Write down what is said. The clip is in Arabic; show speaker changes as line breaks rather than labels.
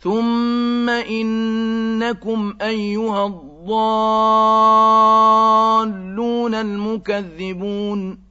ثم إنكم أيها الضالون المكذبون